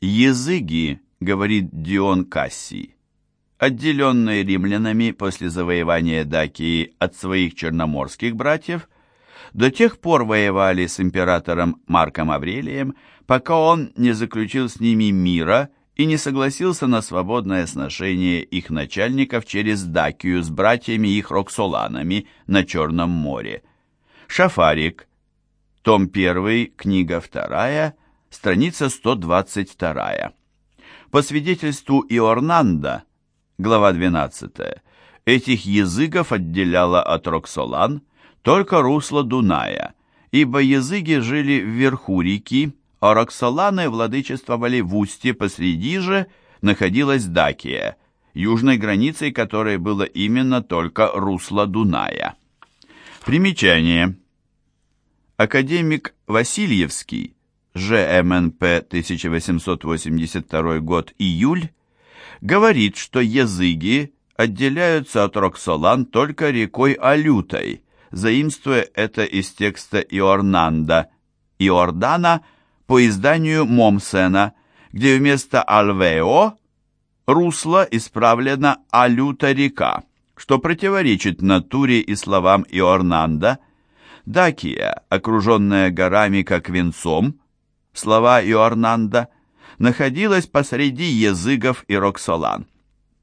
Языги, говорит Дион Кассий, отделенные римлянами после завоевания Дакии от своих черноморских братьев, до тех пор воевали с императором Марком Аврелием, пока он не заключил с ними мира и не согласился на свободное сношение их начальников через Дакию с братьями их Роксоланами на Черном море. Шафарик, том 1, книга 2, страница 122. По свидетельству Иорнанда, глава 12, этих языков отделяло от Роксолан только русло Дуная, ибо языки жили вверху реки, а Роксоланы владычествовали в устье, посреди же находилась Дакия, южной границей которой было именно только русло Дуная. Примечание. Академик Васильевский, ЖМНП 1882 год, июль, говорит, что языги отделяются от Роксолан только рекой Алютой, заимствуя это из текста Иорнанда, Иордана – по изданию Момсена, где вместо Альвео русло исправлено Алюта-река, что противоречит натуре и словам Иорнанда. Дакия, окруженная горами как венцом, слова Иорнанда, находилась посреди языгов и Роксолан.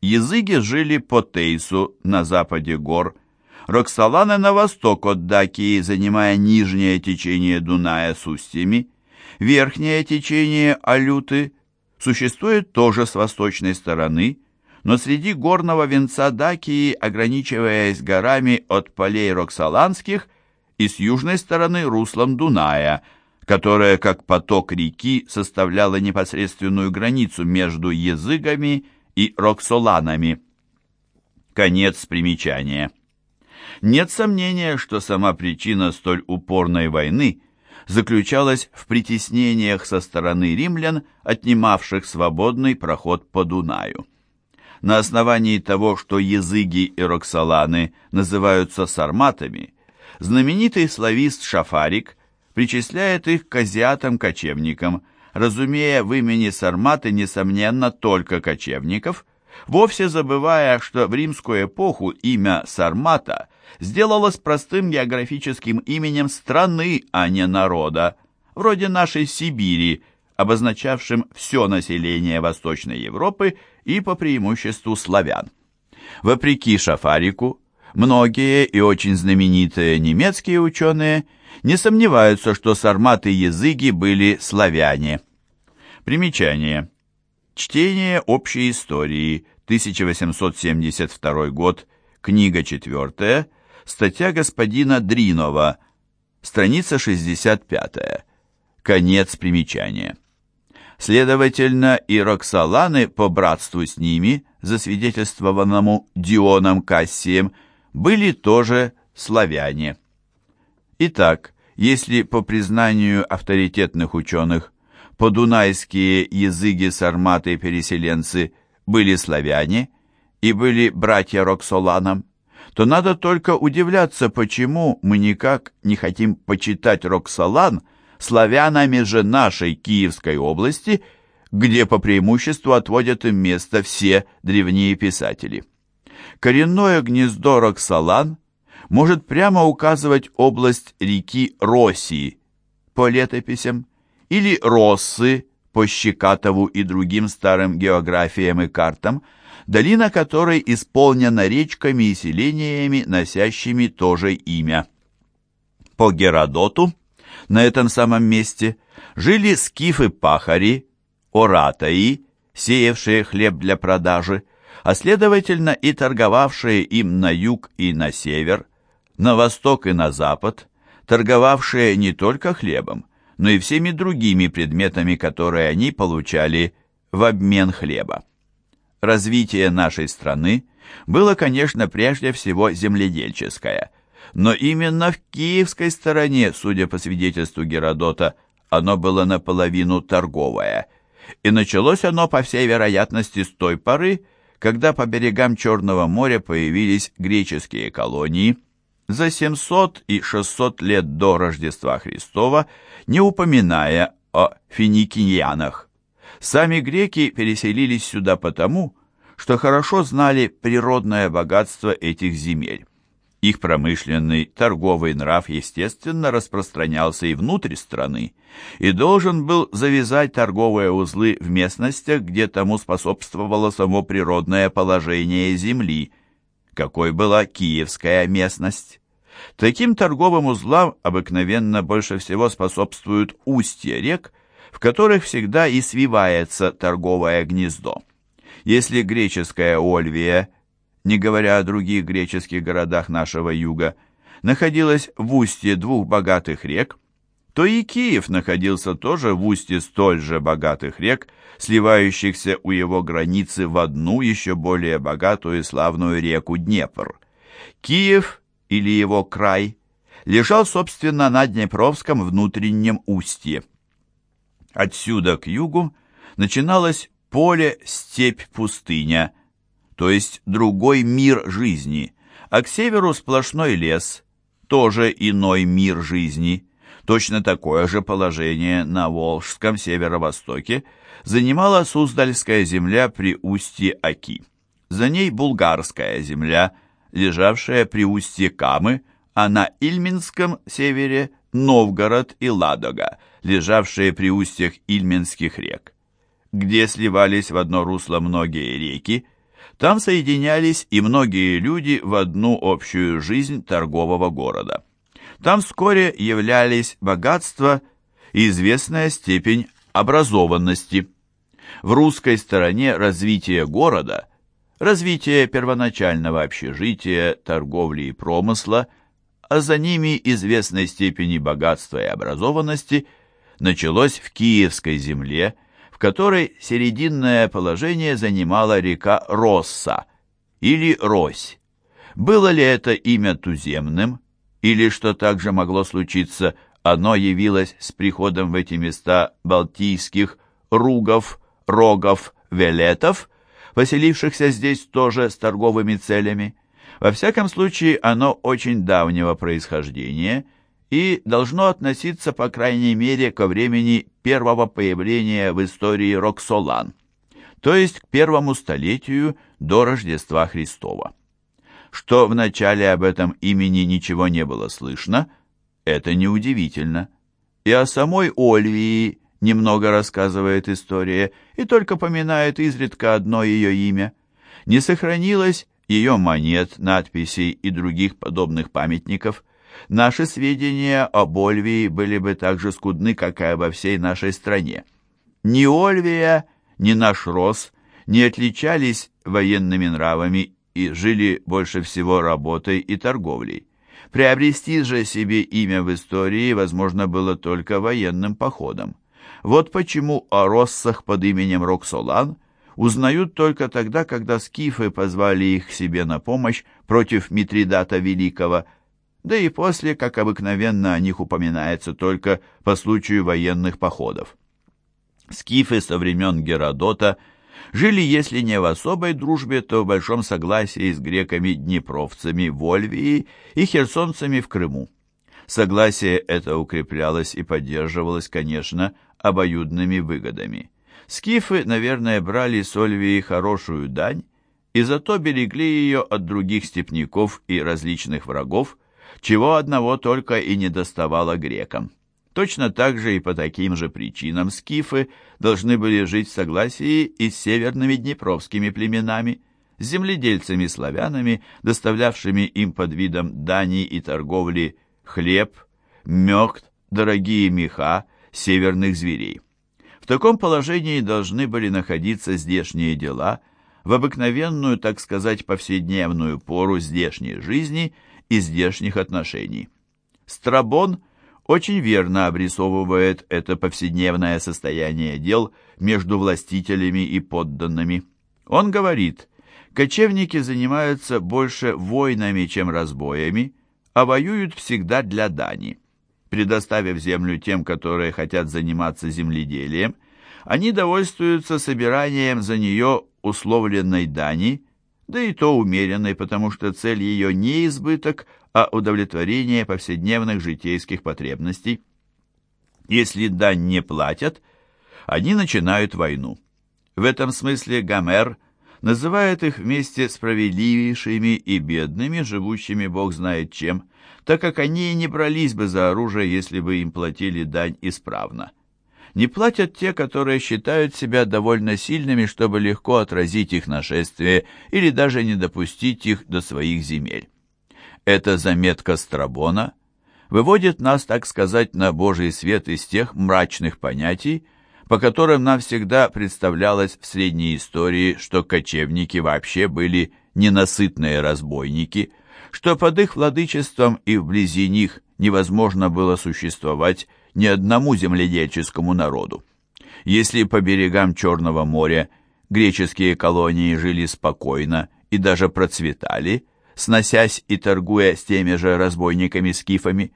Языги жили по Тейсу на западе гор, Роксоланы на восток от Дакии, занимая нижнее течение Дуная с устьями, Верхнее течение Алюты существует тоже с восточной стороны, но среди горного венца Дакии, ограничиваясь горами от полей Роксоланских и с южной стороны руслом Дуная, которое, как поток реки, составляло непосредственную границу между языгами и Роксоланами. Конец примечания. Нет сомнения, что сама причина столь упорной войны – заключалась в притеснениях со стороны римлян, отнимавших свободный проход по Дунаю. На основании того, что языги и роксоланы называются сарматами, знаменитый славист Шафарик причисляет их к азиатам-кочевникам, разумея в имени сарматы, несомненно, только кочевников, вовсе забывая, что в римскую эпоху имя сармата сделалось простым географическим именем страны, а не народа, вроде нашей Сибири, обозначавшим все население Восточной Европы и по преимуществу славян. Вопреки Шафарику, многие и очень знаменитые немецкие ученые не сомневаются, что сарматы языки были славяне. Примечание. Чтение общей истории, 1872 год, книга 4, Статья господина Дринова, страница 65. Конец примечания. Следовательно, и Роксоланы по братству с ними, засвидетельствованному Дионом Кассием, были тоже славяне. Итак, если по признанию авторитетных ученых подунайские языки сарматы переселенцы были славяне и были братья Роксоланам, то надо только удивляться, почему мы никак не хотим почитать Роксолан славянами же нашей Киевской области, где по преимуществу отводят им место все древние писатели. Коренное гнездо Роксолан может прямо указывать область реки России по летописям или Россы по Щекатову и другим старым географиям и картам – долина которой исполнена речками и селениями, носящими то же имя. По Геродоту на этом самом месте жили скифы-пахари, оратаи, сеявшие хлеб для продажи, а следовательно и торговавшие им на юг и на север, на восток и на запад, торговавшие не только хлебом, но и всеми другими предметами, которые они получали в обмен хлеба. Развитие нашей страны было, конечно, прежде всего земледельческое, но именно в киевской стороне, судя по свидетельству Геродота, оно было наполовину торговое, и началось оно, по всей вероятности, с той поры, когда по берегам Черного моря появились греческие колонии, за 700 и 600 лет до Рождества Христова, не упоминая о финикиньянах. Сами греки переселились сюда потому, что хорошо знали природное богатство этих земель. Их промышленный, торговый нрав, естественно, распространялся и внутрь страны, и должен был завязать торговые узлы в местностях, где тому способствовало само природное положение земли, какой была киевская местность. Таким торговым узлам обыкновенно больше всего способствуют устья рек, в которых всегда и свивается торговое гнездо. Если греческая Ольвия – не говоря о других греческих городах нашего юга, находилась в устье двух богатых рек, то и Киев находился тоже в устье столь же богатых рек, сливающихся у его границы в одну еще более богатую и славную реку Днепр. Киев или его край лежал, собственно, на Днепровском внутреннем устье. Отсюда к югу начиналось поле-степь-пустыня – то есть другой мир жизни, а к северу сплошной лес, тоже иной мир жизни. Точно такое же положение на Волжском северо-востоке занимала Суздальская земля при устье Оки. За ней Булгарская земля, лежавшая при устье Камы, а на Ильминском севере Новгород и Ладога, лежавшие при устьях Ильминских рек. Где сливались в одно русло многие реки, там соединялись и многие люди в одну общую жизнь торгового города. Там вскоре являлись богатство и известная степень образованности. В русской стороне развитие города, развитие первоначального общежития, торговли и промысла, а за ними известной степени богатства и образованности, началось в Киевской земле – которой серединное положение занимала река Росса или Рось. Было ли это имя туземным, или, что также могло случиться, оно явилось с приходом в эти места балтийских ругов, рогов, велетов, поселившихся здесь тоже с торговыми целями. Во всяком случае, оно очень давнего происхождения – и должно относиться, по крайней мере, ко времени первого появления в истории Роксолан, то есть к первому столетию до Рождества Христова. Что в начале об этом имени ничего не было слышно, это неудивительно. И о самой Ольвии немного рассказывает история, и только поминает изредка одно ее имя. Не сохранилось ее монет, надписей и других подобных памятников – наши сведения об Ольвии были бы так же скудны, как и обо всей нашей стране. Ни Ольвия, ни наш Рос не отличались военными нравами и жили больше всего работой и торговлей. Приобрести же себе имя в истории возможно было только военным походом. Вот почему о Россах под именем Роксолан узнают только тогда, когда скифы позвали их к себе на помощь против Митридата Великого – да и после, как обыкновенно, о них упоминается только по случаю военных походов. Скифы со времен Геродота жили, если не в особой дружбе, то в большом согласии с греками-днепровцами в Ольвии и херсонцами в Крыму. Согласие это укреплялось и поддерживалось, конечно, обоюдными выгодами. Скифы, наверное, брали с Ольвии хорошую дань, и зато берегли ее от других степняков и различных врагов, чего одного только и не доставало грекам. Точно так же и по таким же причинам скифы должны были жить в согласии и с северными днепровскими племенами, земледельцами-славянами, доставлявшими им под видом дани и торговли хлеб, мёк, дорогие меха, северных зверей. В таком положении должны были находиться здешние дела в обыкновенную, так сказать, повседневную пору здешней жизни – и здешних отношений. Страбон очень верно обрисовывает это повседневное состояние дел между властителями и подданными. Он говорит, кочевники занимаются больше войнами, чем разбоями, а воюют всегда для дани. Предоставив землю тем, которые хотят заниматься земледелием, они довольствуются собиранием за нее условленной дани – да и то умеренной, потому что цель ее не избыток, а удовлетворение повседневных житейских потребностей. Если дань не платят, они начинают войну. В этом смысле Гомер называет их вместе справедливейшими и бедными, живущими бог знает чем, так как они не брались бы за оружие, если бы им платили дань исправно. Не платят те, которые считают себя довольно сильными, чтобы легко отразить их нашествие или даже не допустить их до своих земель. Эта заметка Страбона выводит нас, так сказать, на Божий свет из тех мрачных понятий, по которым нам всегда представлялось в средней истории, что кочевники вообще были ненасытные разбойники, что под их владычеством и вблизи них невозможно было существовать ни одному земледельческому народу. Если по берегам Черного моря греческие колонии жили спокойно и даже процветали, сносясь и торгуя с теми же разбойниками-скифами,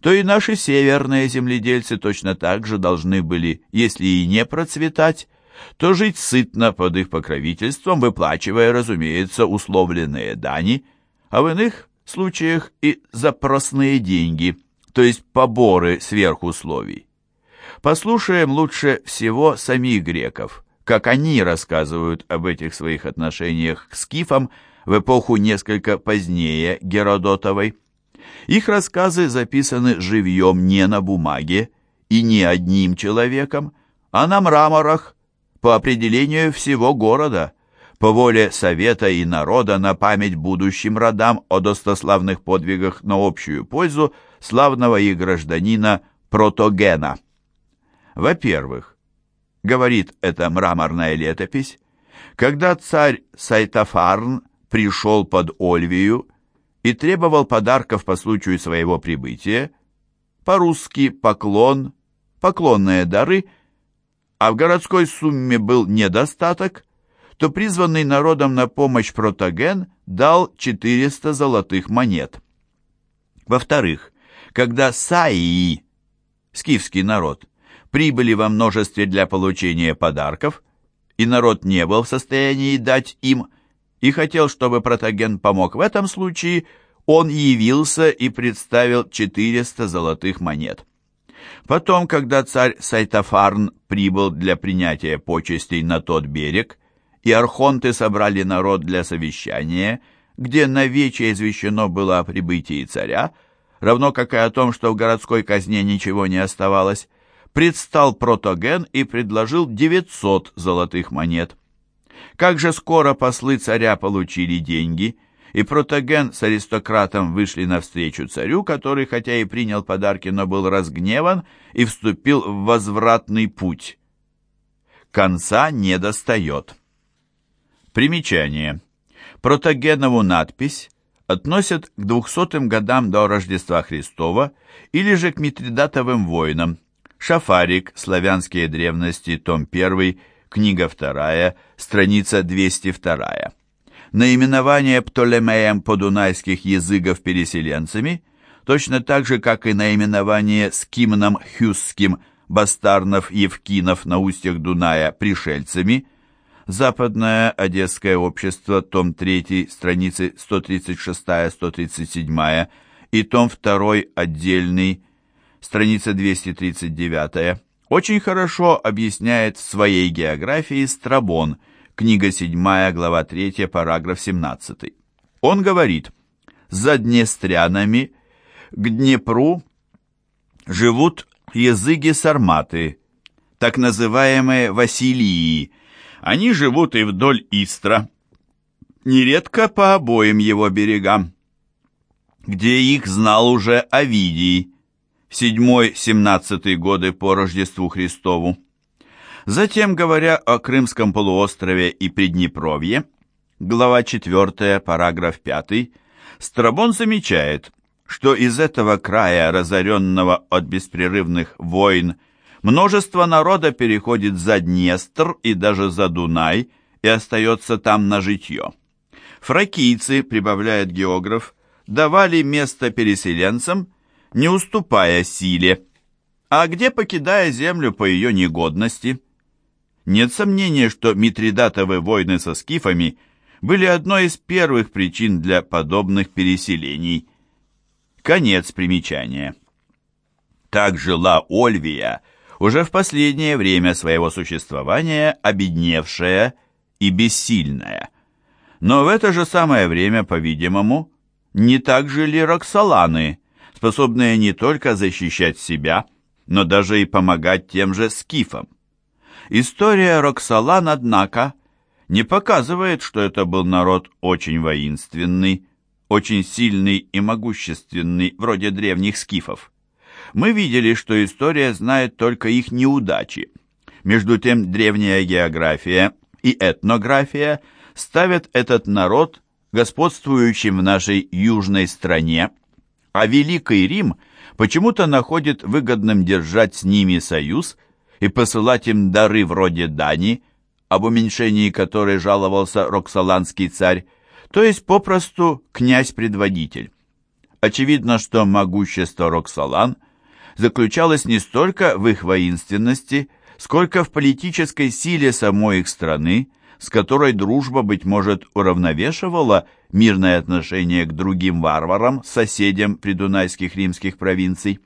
то и наши северные земледельцы точно так же должны были, если и не процветать, то жить сытно под их покровительством, выплачивая, разумеется, условленные дани, а в иных случаях и запросные деньги, то есть поборы сверх условий. Послушаем лучше всего самих греков, как они рассказывают об этих своих отношениях к скифам в эпоху несколько позднее Геродотовой. Их рассказы записаны живьем не на бумаге и не одним человеком, а на мраморах по определению всего города, по воле совета и народа на память будущим родам о достославных подвигах на общую пользу славного и гражданина Протогена. Во-первых, говорит эта мраморная летопись, когда царь Сайтофарн пришел под Ольвию и требовал подарков по случаю своего прибытия, по-русски поклон, поклонные дары, а в городской сумме был недостаток, то призванный народом на помощь протоген дал 400 золотых монет. Во-вторых, когда саии, скифский народ, прибыли во множестве для получения подарков, и народ не был в состоянии дать им и хотел, чтобы протоген помог в этом случае, он явился и представил 400 золотых монет. Потом, когда царь Сайтофарн прибыл для принятия почестей на тот берег, и архонты собрали народ для совещания, где на вече извещено было о прибытии царя, равно как и о том, что в городской казне ничего не оставалось, предстал протоген и предложил 900 золотых монет. Как же скоро послы царя получили деньги, и Протоген с аристократом вышли навстречу царю, который, хотя и принял подарки, но был разгневан и вступил в возвратный путь. Конца не достает. Примечание. Протогенову надпись относят к двухсотым годам до Рождества Христова или же к Митридатовым войнам. Шафарик, славянские древности, том 1, книга 2, страница 202. Наименование Птолемеем подунайских языков переселенцами, точно так же, как и наименование скимном хюсским бастарнов Евкинов на устьях Дуная пришельцами, Западное Одесское общество, том 3, страницы 136-137 и том 2 отдельный, страница 239 очень хорошо объясняет в своей географии Страбон, книга 7, глава 3, параграф 17. Он говорит, за Днестрянами к Днепру живут языки-сарматы, так называемые Василии. Они живут и вдоль Истра, нередко по обоим его берегам, где их знал уже Овидий, 7-17 годы по Рождеству Христову. Затем, говоря о Крымском полуострове и Приднепровье, глава 4, параграф 5, Страбон замечает, что из этого края, разоренного от беспрерывных войн, множество народа переходит за Днестр и даже за Дунай и остается там на житье. Фракийцы, прибавляет географ, давали место переселенцам не уступая силе, а где покидая землю по ее негодности. Нет сомнения, что Митридатовы войны со скифами были одной из первых причин для подобных переселений. Конец примечания. Так жила Ольвия уже в последнее время своего существования обедневшая и бессильная. Но в это же самое время, по-видимому, не так жили Роксоланы, способные не только защищать себя, но даже и помогать тем же скифам. История Роксолан, однако, не показывает, что это был народ очень воинственный, очень сильный и могущественный, вроде древних скифов. Мы видели, что история знает только их неудачи. Между тем, древняя география и этнография ставят этот народ господствующим в нашей южной стране, а Великий Рим почему-то находит выгодным держать с ними союз и посылать им дары вроде дани, об уменьшении которой жаловался роксоланский царь, то есть попросту князь-предводитель. Очевидно, что могущество Роксолан заключалось не столько в их воинственности, сколько в политической силе самой их страны, с которой дружба, быть может, уравновешивала мирное отношение к другим варварам, соседям придунайских римских провинций.